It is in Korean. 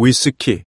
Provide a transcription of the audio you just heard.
위스키